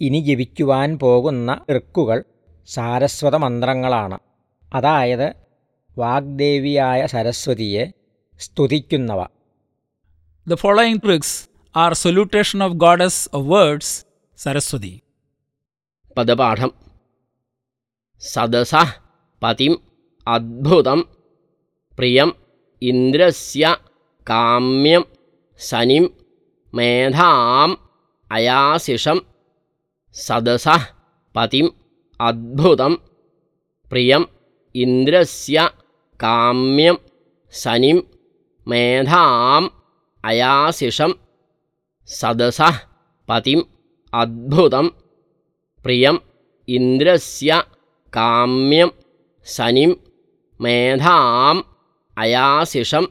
ഇനി ജപിക്കുവാൻ പോകുന്ന ഋക്കുകൾ സാരസ്വത മന്ത്രങ്ങളാണ് അതായത് വാഗ്ദേവിയായ സരസ്വതിയെ സ്തുതിക്കുന്നവ. The following tricks are salutation of goddess of words Saraswati പദപാഠം. സദസ പതിം അദ്ഭുതം. പ്രിയം ഇന്ദ്രസ്യ കാമ്യം സനിം മേധാം അയാസിഷം सदसः पतिम् अद्भुतं प्रियम् इन्द्रस्य काम्यं शनिं मेधाम् अयासिषं सदसः पतिम् अद्भुतं प्रियम् इन्द्रस्य काम्यं शनिं मेधाम् अयासिषं